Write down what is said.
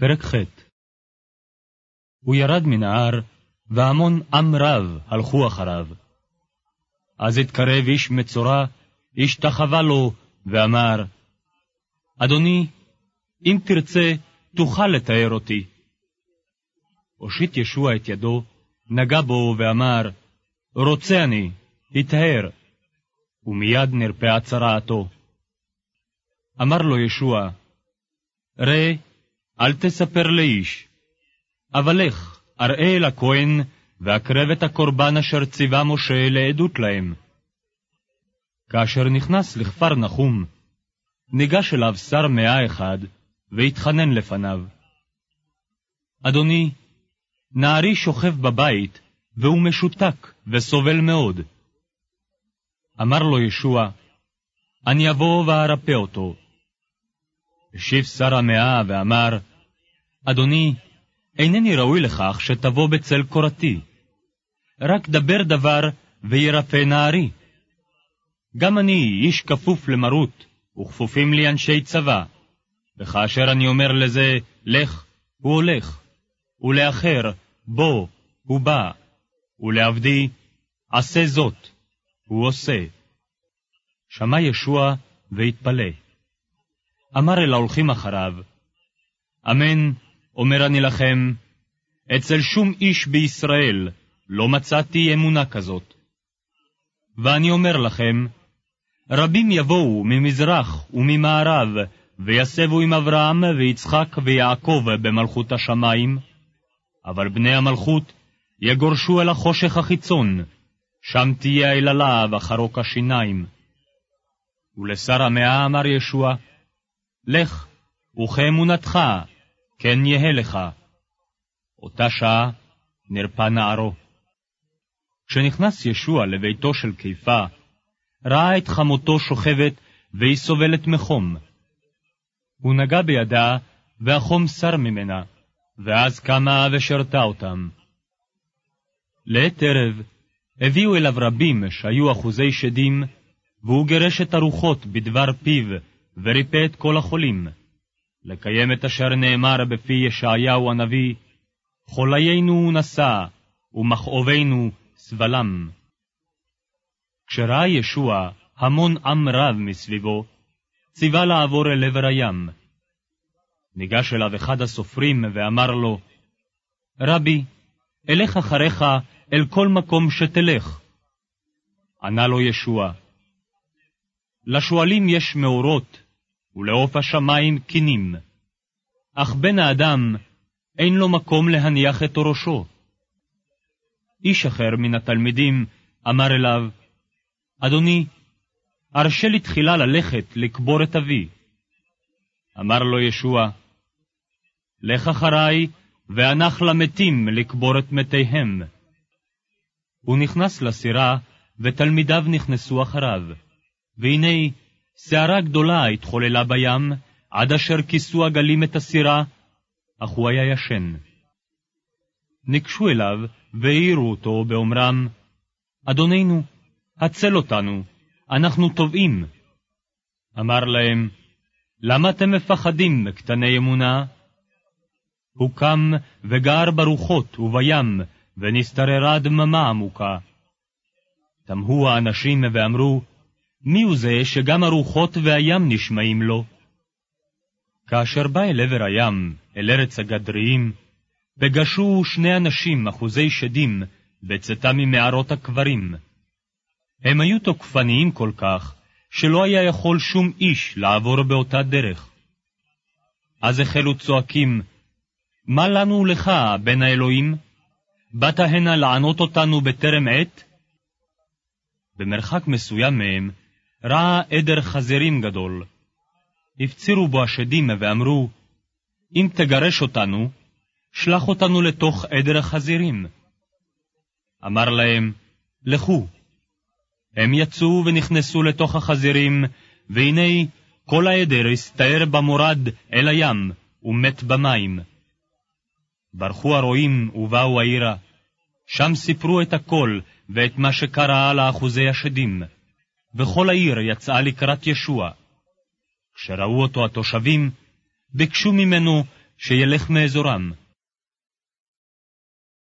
פרק ח' הוא ירד מן ההר, והמון עם רב הלכו אחריו. אז התקרב איש מצורע, השתחווה לו, ואמר, אדוני, אם תרצה, תוכל לתאר אותי. הושיט ישוע את ידו, נגע בו ואמר, רוצה אני, התאר. ומיד נרפאה צרעתו. אמר לו ישוע, ראה, אל תספר לאיש, אבל לך, אראה אל הכהן, והקרב את הקורבן אשר ציווה משה לעדות להם. כאשר נכנס לכפר נחום, ניגש אליו שר מאה אחד, והתחנן לפניו. אדוני, נערי שוכב בבית, והוא משותק וסובל מאוד. אמר לו ישוע, אני אבוא וארפא אותו. השיב שר המאה ואמר, אדוני, אינני ראוי לכך שתבוא בצל קורתי. רק דבר דבר וירפא נערי. גם אני איש כפוף למרות, וכפופים לי אנשי צבא, וכאשר אני אומר לזה, לך, הוא הולך, ולאחר, בוא, הוא בא, ולעבדי, עשה זאת, הוא עושה. שמע ישוע והתפלא. אמר אל ההולכים אחריו, אמן, אומר אני לכם, אצל שום איש בישראל לא מצאתי אמונה כזאת. ואני אומר לכם, רבים יבואו ממזרח וממערב, ויסבו עם אברהם ויצחק ויעקב במלכות השמיים, אבל בני המלכות יגורשו אל החושך החיצון, שם תהיה היללה וחרוק השיניים. ולשר המאה אמר ישוע, לך, וכאמונתך, כן יהא לך. אותה שעה נרפא נערו. כשנכנס ישוע לביתו של קיפה, ראה את חמותו שוכבת והיא סובלת מחום. הוא נגע בידה, והחום סר ממנה, ואז קמה ושרתה אותם. לעת ערב הביאו אליו רבים שהיו אחוזי שדים, והוא גירש את הרוחות בדבר פיו, וריפא את כל החולים. לקיים את אשר נאמר בפי ישעיהו הנביא, חוליינו נשא, ומכאובינו סבלם. כשראה ישוע המון עם רב מסביבו, ציווה לעבור אל עבר הים. ניגש אליו אחד הסופרים ואמר לו, רבי, אלך אחריך אל כל מקום שתלך. ענה לו ישוע, לשועלים יש מאורות, ולעוף השמיים קינים. אך בן האדם אין לו מקום להניח את ראשו. איש אחר מן התלמידים אמר אליו, אדוני, הרשה לי תחילה ללכת לקבור את אבי. אמר לו ישוע, לך אחריי, ואנח למתים לקבור את מתיהם. הוא נכנס לסירה, ותלמידיו נכנסו אחריו. והנה, סערה גדולה התחוללה בים, עד אשר כיסו הגלים את הסירה, אך הוא היה ישן. ניגשו אליו והעירו אותו באומרם, אדוננו, הצל אותנו, אנחנו טובעים. אמר להם, למה אתם מפחדים, קטני אמונה? הוא קם וגר ברוחות ובים, ונסתררה דממה עמוקה. תמהו האנשים ואמרו, מי הוא זה שגם הרוחות והים נשמעים לו? כאשר בא אל עבר הים, אל ארץ הגדריים, פגשו שני אנשים אחוזי שדים בצאתם ממערות הקברים. הם היו תוקפניים כל כך, שלא היה יכול שום איש לעבור באותה דרך. אז החלו צועקים, מה לנו לך, בן האלוהים? באת הנה לענות אותנו בטרם עת? במרחק מסוים מהם ראה עדר חזירים גדול. הפצירו בו השדים ואמרו, אם תגרש אותנו, שלח אותנו לתוך עדר החזירים. אמר להם, לכו. הם יצאו ונכנסו לתוך החזירים, והנה כל העדר הסתער במורד אל הים, ומת במים. ברחו הרועים ובאו העירה. שם סיפרו את הכל ואת מה שקרה לאחוזי השדים. וכל העיר יצאה לקראת ישוע. כשראו אותו התושבים, ביקשו ממנו שילך מאזורם,